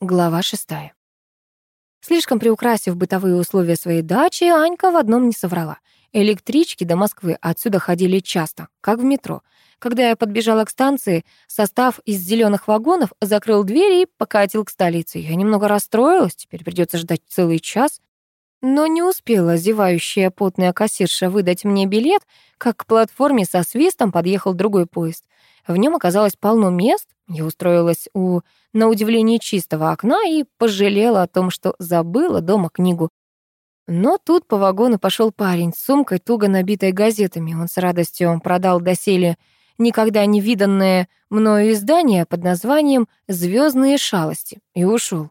Глава шестая. Слишком приукрасив бытовые условия своей дачи, Анька в одном не соврала. Электрички до Москвы отсюда ходили часто, как в метро. Когда я подбежала к станции, состав из зеленых вагонов закрыл двери и покатил к столице. Я немного расстроилась, теперь придется ждать целый час. Но не успела зевающая потная кассирша выдать мне билет, как к платформе со свистом подъехал другой поезд. В нем оказалось полно мест. Я устроилась у, на удивление, чистого окна и пожалела о том, что забыла дома книгу. Но тут по вагону пошел парень с сумкой, туго набитой газетами. Он с радостью продал доселе никогда не виданное мною издание под названием «Звездные шалости» и ушел.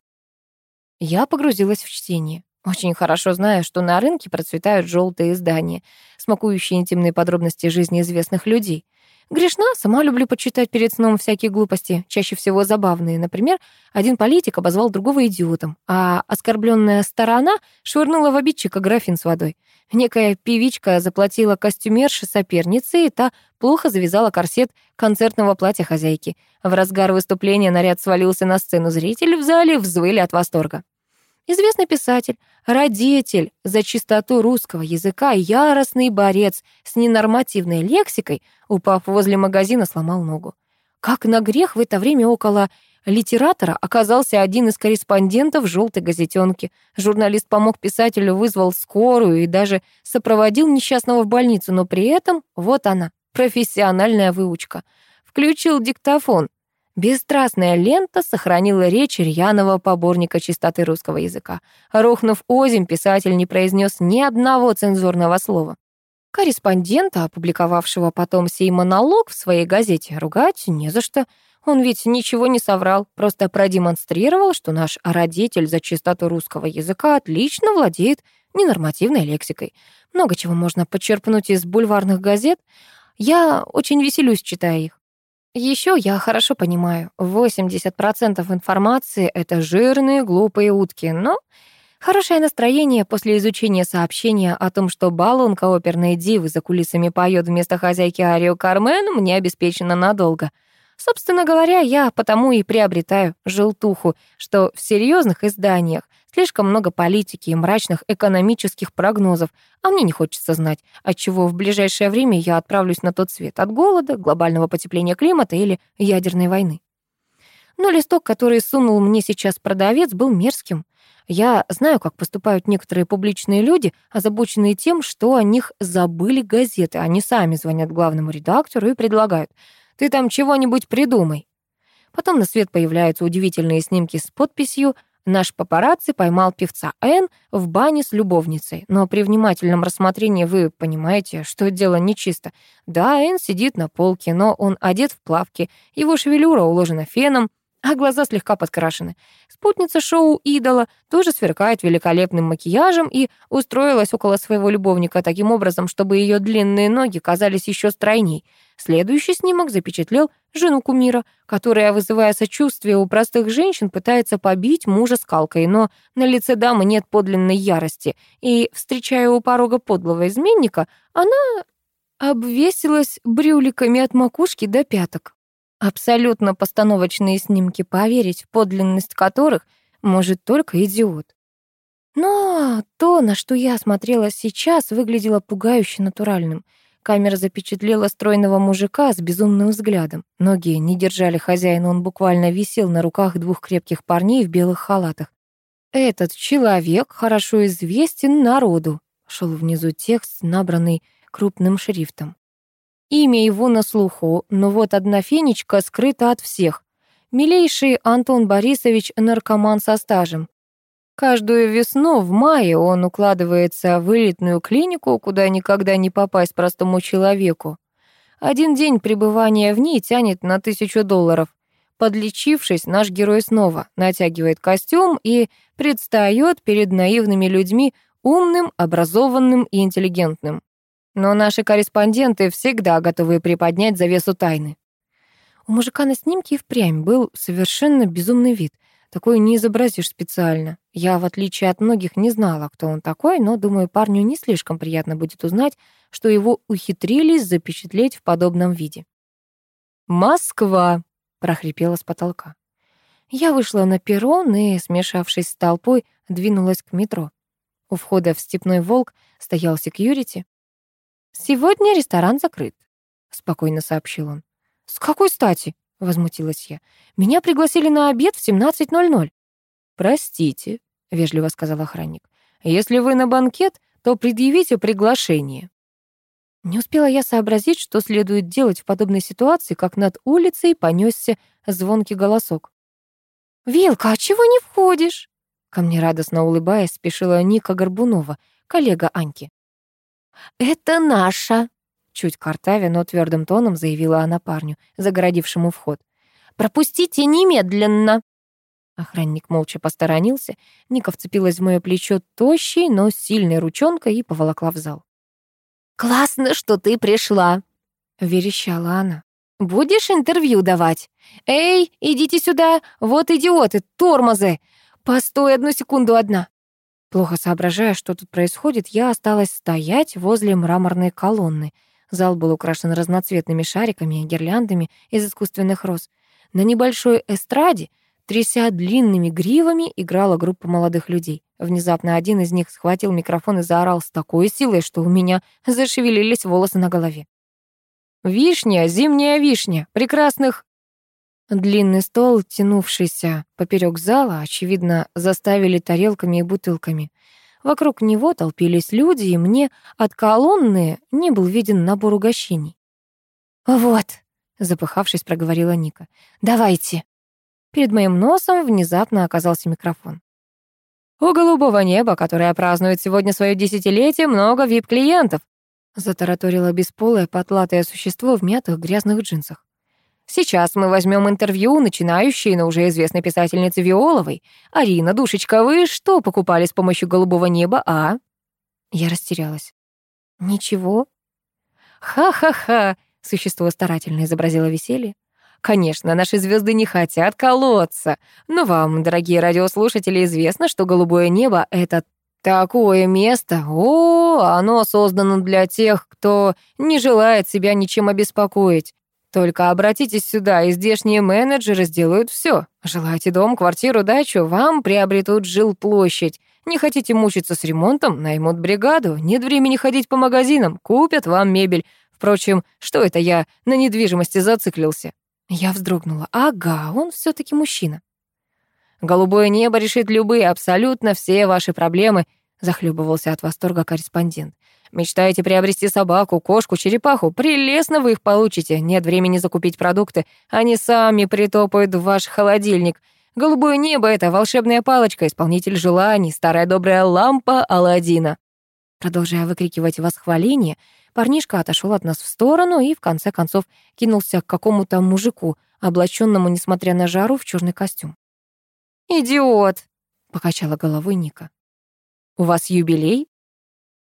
Я погрузилась в чтение. Очень хорошо знаю, что на рынке процветают желтые издания, смакующие интимные подробности жизни известных людей. Грешна, сама люблю почитать перед сном всякие глупости, чаще всего забавные. Например, один политик обозвал другого идиотом, а оскорбленная сторона швырнула в обидчика графин с водой. Некая певичка заплатила костюмерше сопернице, и та плохо завязала корсет концертного платья хозяйки. В разгар выступления наряд свалился на сцену. Зрители в зале взвыли от восторга. Известный писатель, родитель за чистоту русского языка, яростный борец с ненормативной лексикой, упав возле магазина, сломал ногу. Как на грех в это время около литератора оказался один из корреспондентов желтой газетенки. Журналист помог писателю, вызвал скорую и даже сопроводил несчастного в больницу, но при этом вот она, профессиональная выучка. Включил диктофон, Бесстрастная лента сохранила речь рьяного поборника чистоты русского языка. Рухнув озим, писатель не произнес ни одного цензурного слова. Корреспондента, опубликовавшего потом сей монолог в своей газете, ругать не за что. Он ведь ничего не соврал, просто продемонстрировал, что наш родитель за чистоту русского языка отлично владеет ненормативной лексикой. Много чего можно подчерпнуть из бульварных газет. Я очень веселюсь, читая их. Еще я хорошо понимаю, 80% информации — это жирные, глупые утки, но хорошее настроение после изучения сообщения о том, что баллонка оперной дивы за кулисами поет вместо хозяйки Арио Кармен, мне обеспечено надолго — Собственно говоря, я потому и приобретаю желтуху, что в серьезных изданиях слишком много политики и мрачных экономических прогнозов, а мне не хочется знать, от чего в ближайшее время я отправлюсь на тот свет, от голода, глобального потепления климата или ядерной войны. Но листок, который сунул мне сейчас продавец, был мерзким. Я знаю, как поступают некоторые публичные люди, озабоченные тем, что о них забыли газеты. Они сами звонят главному редактору и предлагают — ты там чего-нибудь придумай. Потом на свет появляются удивительные снимки с подписью «Наш папарацци поймал певца Н в бане с любовницей». Но при внимательном рассмотрении вы понимаете, что дело нечисто. Да, Н сидит на полке, но он одет в плавки, его шевелюра уложена феном, а глаза слегка подкрашены. Спутница шоу «Идола» тоже сверкает великолепным макияжем и устроилась около своего любовника таким образом, чтобы ее длинные ноги казались еще стройней. Следующий снимок запечатлел жену кумира, которая, вызывая сочувствие у простых женщин, пытается побить мужа скалкой, но на лице дамы нет подлинной ярости, и, встречая у порога подлого изменника, она обвесилась брюликами от макушки до пяток. Абсолютно постановочные снимки, поверить в подлинность которых может только идиот. Но то, на что я смотрела сейчас, выглядело пугающе натуральным. Камера запечатлела стройного мужика с безумным взглядом. Ноги не держали хозяина, он буквально висел на руках двух крепких парней в белых халатах. «Этот человек хорошо известен народу», — шел внизу текст, набранный крупным шрифтом. Имя его на слуху, но вот одна фенечка скрыта от всех. Милейший Антон Борисович наркоман со стажем. Каждую весну в мае он укладывается в элитную клинику, куда никогда не попасть простому человеку. Один день пребывания в ней тянет на тысячу долларов. Подлечившись, наш герой снова натягивает костюм и предстает перед наивными людьми умным, образованным и интеллигентным. Но наши корреспонденты всегда готовы приподнять завесу тайны. У мужика на снимке и впрямь был совершенно безумный вид. Такой не изобразишь специально. Я, в отличие от многих, не знала, кто он такой, но, думаю, парню не слишком приятно будет узнать, что его ухитрились запечатлеть в подобном виде. «Москва!» — прохрипела с потолка. Я вышла на перрон и, смешавшись с толпой, двинулась к метро. У входа в «Степной волк» стоял секьюрити. «Сегодня ресторан закрыт», — спокойно сообщил он. «С какой стати?» — возмутилась я. «Меня пригласили на обед в 17.00». «Простите», — вежливо сказал охранник. «Если вы на банкет, то предъявите приглашение». Не успела я сообразить, что следует делать в подобной ситуации, как над улицей понесся звонкий голосок. «Вилка, а чего не входишь?» Ко мне радостно улыбаясь, спешила Ника Горбунова, коллега Аньки. «Это наша!» Чуть картавя, но твердым тоном заявила она парню, загородившему вход. «Пропустите немедленно!» Охранник молча посторонился. Ника вцепилась в моё плечо тощей, но сильной ручонкой и поволокла в зал. «Классно, что ты пришла!» — верещала она. «Будешь интервью давать? Эй, идите сюда! Вот идиоты, тормозы! Постой одну секунду одна!» Плохо соображая, что тут происходит, я осталась стоять возле мраморной колонны. Зал был украшен разноцветными шариками и гирляндами из искусственных роз. На небольшой эстраде, тряся длинными гривами, играла группа молодых людей. Внезапно один из них схватил микрофон и заорал с такой силой, что у меня зашевелились волосы на голове. «Вишня, зимняя вишня, прекрасных Длинный стол, тянувшийся поперек зала, очевидно, заставили тарелками и бутылками. Вокруг него толпились люди, и мне от колонны не был виден набор угощений. «Вот», — запыхавшись, проговорила Ника, — «давайте». Перед моим носом внезапно оказался микрофон. «У голубого неба, которое празднует сегодня свое десятилетие, много вип-клиентов», затараторило бесполое потлатое существо в мятых грязных джинсах. Сейчас мы возьмем интервью начинающей, но уже известной писательницы Виоловой. Арина, душечка, вы что покупали с помощью голубого неба, а? Я растерялась. Ничего. Ха-ха-ха, существо старательно изобразило веселье. Конечно, наши звезды не хотят колоться, но вам, дорогие радиослушатели, известно, что голубое небо — это такое место. О, оно создано для тех, кто не желает себя ничем обеспокоить. Только обратитесь сюда, и здешние менеджеры сделают все. Желаете дом, квартиру, дачу, вам приобретут жилплощадь. Не хотите мучиться с ремонтом, наймут бригаду. Нет времени ходить по магазинам, купят вам мебель. Впрочем, что это я на недвижимости зациклился? Я вздрогнула. Ага, он все таки мужчина. Голубое небо решит любые, абсолютно все ваши проблемы, захлебывался от восторга корреспондент. Мечтаете приобрести собаку, кошку, черепаху? Прелестно вы их получите. Нет времени закупить продукты. Они сами притопают в ваш холодильник. Голубое небо — это волшебная палочка, исполнитель желаний, старая добрая лампа Аладдина. Продолжая выкрикивать восхваление, парнишка отошел от нас в сторону и, в конце концов, кинулся к какому-то мужику, облаченному, несмотря на жару, в черный костюм. «Идиот!» — покачала головой Ника. «У вас юбилей?»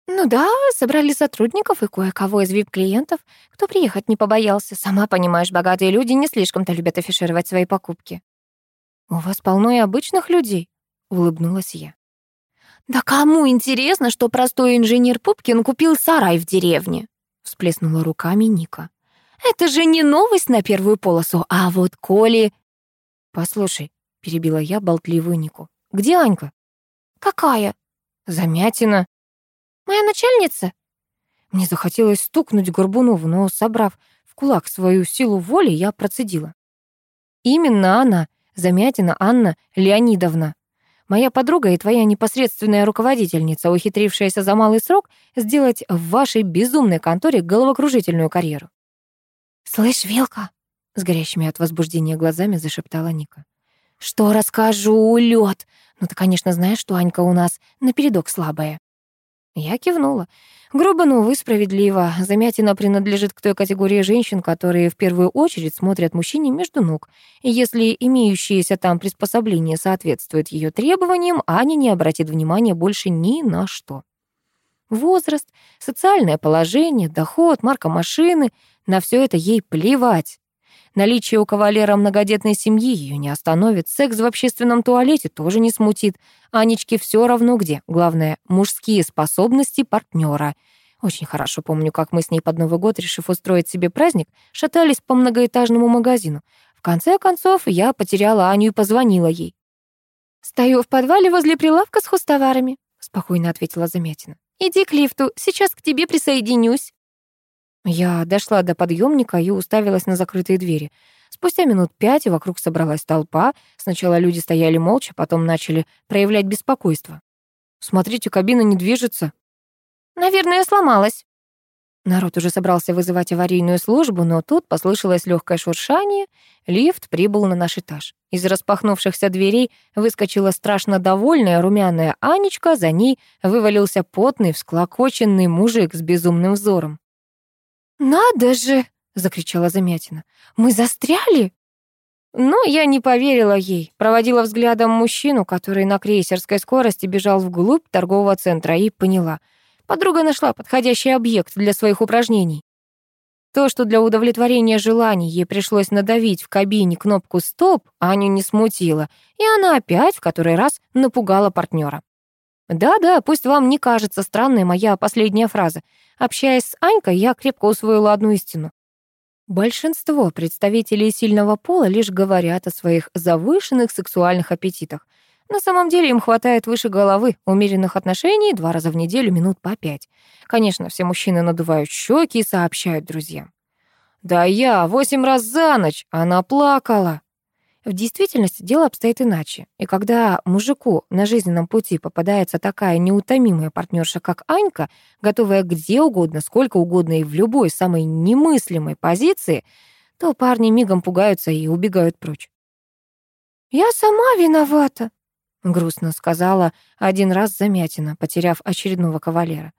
«Ну да, собрали сотрудников и кое-кого из вип-клиентов, кто приехать не побоялся. Сама понимаешь, богатые люди не слишком-то любят афишировать свои покупки». «У вас полно и обычных людей», — улыбнулась я. «Да кому интересно, что простой инженер Пупкин купил сарай в деревне?» — всплеснула руками Ника. «Это же не новость на первую полосу, а вот Коли...» «Послушай», — перебила я болтливую Нику, — «где Анька?» «Какая?» «Замятина». Моя начальница?» Мне захотелось стукнуть Горбунову, но, собрав в кулак свою силу воли, я процедила. «Именно она, Замятина Анна Леонидовна. Моя подруга и твоя непосредственная руководительница, ухитрившаяся за малый срок сделать в вашей безумной конторе головокружительную карьеру». «Слышь, Вилка!» — с горящими от возбуждения глазами зашептала Ника. «Что расскажу, лед? Ну ты, конечно, знаешь, что Анька у нас напередок слабая». Я кивнула. Грубо, но увы, справедливо. Замятина принадлежит к той категории женщин, которые в первую очередь смотрят мужчине между ног. И если имеющиеся там приспособления соответствуют ее требованиям, Аня не обратит внимания больше ни на что. Возраст, социальное положение, доход, марка машины — на все это ей плевать. Наличие у кавалера многодетной семьи ее не остановит. Секс в общественном туалете тоже не смутит. Анечке все равно где. Главное, мужские способности партнера. Очень хорошо помню, как мы с ней под Новый год, решив устроить себе праздник, шатались по многоэтажному магазину. В конце концов, я потеряла Аню и позвонила ей. «Стою в подвале возле прилавка с хостоварами», — спокойно ответила Замятина. «Иди к лифту, сейчас к тебе присоединюсь». Я дошла до подъемника и уставилась на закрытые двери. Спустя минут пять вокруг собралась толпа. Сначала люди стояли молча, потом начали проявлять беспокойство. «Смотрите, кабина не движется». «Наверное, сломалась». Народ уже собрался вызывать аварийную службу, но тут послышалось легкое шуршание. Лифт прибыл на наш этаж. Из распахнувшихся дверей выскочила страшно довольная румяная Анечка, за ней вывалился потный, всклокоченный мужик с безумным взором. «Надо же!» — закричала Замятина. «Мы застряли?» Но я не поверила ей, проводила взглядом мужчину, который на крейсерской скорости бежал вглубь торгового центра, и поняла. Подруга нашла подходящий объект для своих упражнений. То, что для удовлетворения желаний ей пришлось надавить в кабине кнопку «Стоп», Аню не смутило, и она опять в который раз напугала партнера. Да-да, пусть вам не кажется странной моя последняя фраза. Общаясь с Анькой, я крепко усвоила одну истину. Большинство представителей сильного пола лишь говорят о своих завышенных сексуальных аппетитах. На самом деле им хватает выше головы умеренных отношений два раза в неделю минут по пять. Конечно, все мужчины надувают щеки и сообщают друзьям. «Да я восемь раз за ночь, она плакала». В действительности дело обстоит иначе. И когда мужику на жизненном пути попадается такая неутомимая партнерша, как Анька, готовая где угодно, сколько угодно и в любой самой немыслимой позиции, то парни мигом пугаются и убегают прочь. «Я сама виновата», — грустно сказала один раз Замятина, потеряв очередного кавалера.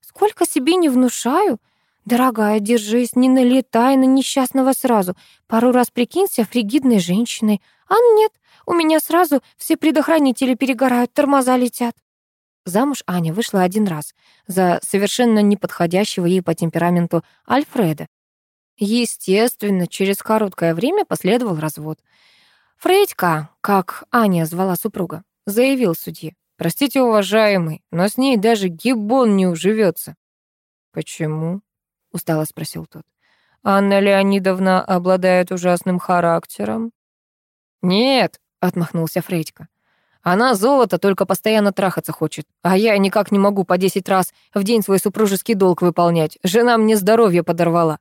«Сколько себе не внушаю, «Дорогая, держись, не налетай на несчастного сразу. Пару раз прикинься фригидной женщиной. А нет, у меня сразу все предохранители перегорают, тормоза летят». Замуж Аня вышла один раз за совершенно неподходящего ей по темпераменту Альфреда. Естественно, через короткое время последовал развод. Фредька, как Аня звала супруга, заявил судье. «Простите, уважаемый, но с ней даже гиббон не уживется». «Почему?» Устало спросил тот. Анна Леонидовна обладает ужасным характером. Нет, отмахнулся Фредька. Она золото только постоянно трахаться хочет, а я никак не могу по десять раз в день свой супружеский долг выполнять. Жена мне здоровье подорвала.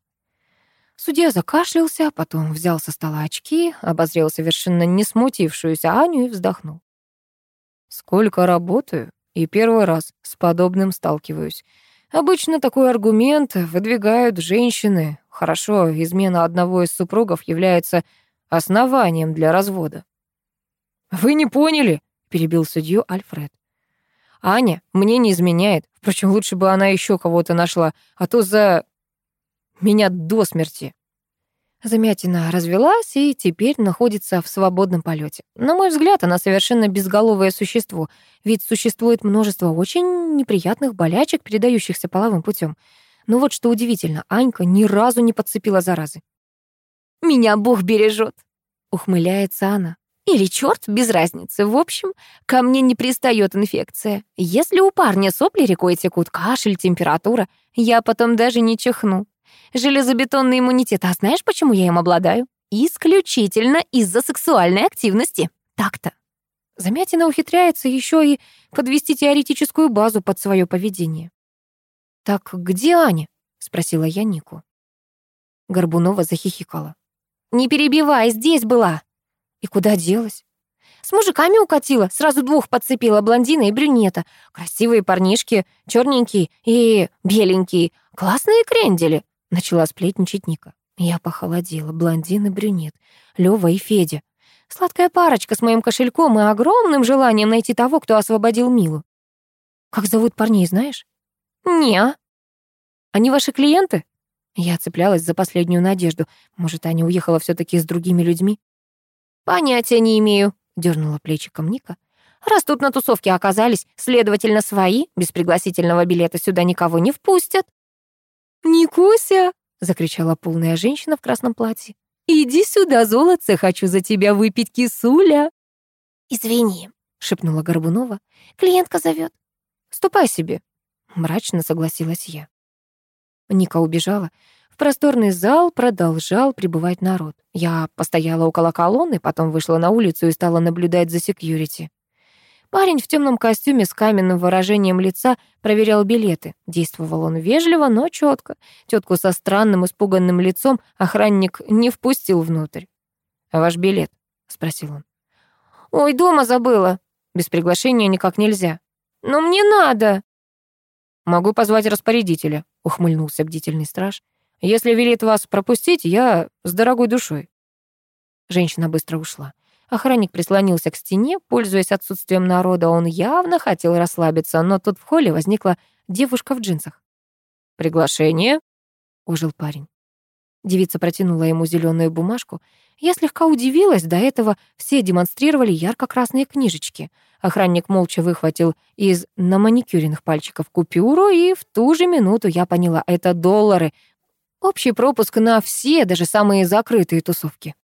Судья закашлялся, потом взял со стола очки, обозрел совершенно не смутившуюся Аню и вздохнул. «Сколько работаю, и первый раз с подобным сталкиваюсь. Обычно такой аргумент выдвигают женщины. Хорошо, измена одного из супругов является основанием для развода. «Вы не поняли?» — перебил судью Альфред. «Аня мне не изменяет. Впрочем, лучше бы она еще кого-то нашла, а то за... меня до смерти». Замятина развелась и теперь находится в свободном полете. На мой взгляд, она совершенно безголовое существо, ведь существует множество очень неприятных болячек, передающихся половым путем. Но вот что удивительно, Анька ни разу не подцепила заразы. «Меня Бог бережет», — ухмыляется она. «Или черт, без разницы. В общем, ко мне не пристает инфекция. Если у парня сопли рекой текут, кашель, температура, я потом даже не чихну. Железобетонный иммунитет. А знаешь, почему я им обладаю? Исключительно из-за сексуальной активности. Так-то. Замятина ухитряется еще и подвести теоретическую базу под свое поведение. «Так где Аня?» — спросила я Нику. Горбунова захихикала. «Не перебивай, здесь была!» «И куда делась?» «С мужиками укатила, сразу двух подцепила, блондина и брюнета. Красивые парнишки, черненькие и беленькие, классные крендели. Начала сплетничать Ника. Я похолодела. Блондин и брюнет. Лёва и Федя. Сладкая парочка с моим кошельком и огромным желанием найти того, кто освободил Милу. Как зовут парней, знаешь? Не. Они ваши клиенты? Я цеплялась за последнюю надежду. Может, Аня уехала все таки с другими людьми? Понятия не имею, дернула плечиком Ника. Раз тут на тусовке оказались, следовательно, свои, без пригласительного билета сюда никого не впустят. «Никуся!» — закричала полная женщина в красном платье. «Иди сюда, золотце, хочу за тебя выпить кисуля!» «Извини», — шепнула Горбунова. «Клиентка зовет». «Ступай себе», — мрачно согласилась я. Ника убежала. В просторный зал продолжал прибывать народ. Я постояла около колонны, потом вышла на улицу и стала наблюдать за секьюрити. Парень в темном костюме с каменным выражением лица проверял билеты. Действовал он вежливо, но четко. Тетку со странным испуганным лицом охранник не впустил внутрь. «А ваш билет?» — спросил он. «Ой, дома забыла. Без приглашения никак нельзя». «Но мне надо!» «Могу позвать распорядителя», — ухмыльнулся бдительный страж. «Если велит вас пропустить, я с дорогой душой». Женщина быстро ушла. Охранник прислонился к стене, пользуясь отсутствием народа, он явно хотел расслабиться, но тут в холле возникла девушка в джинсах. «Приглашение?» — ожил парень. Девица протянула ему зеленую бумажку. Я слегка удивилась, до этого все демонстрировали ярко-красные книжечки. Охранник молча выхватил из наманикюренных пальчиков купюру, и в ту же минуту я поняла, это доллары. Общий пропуск на все, даже самые закрытые тусовки.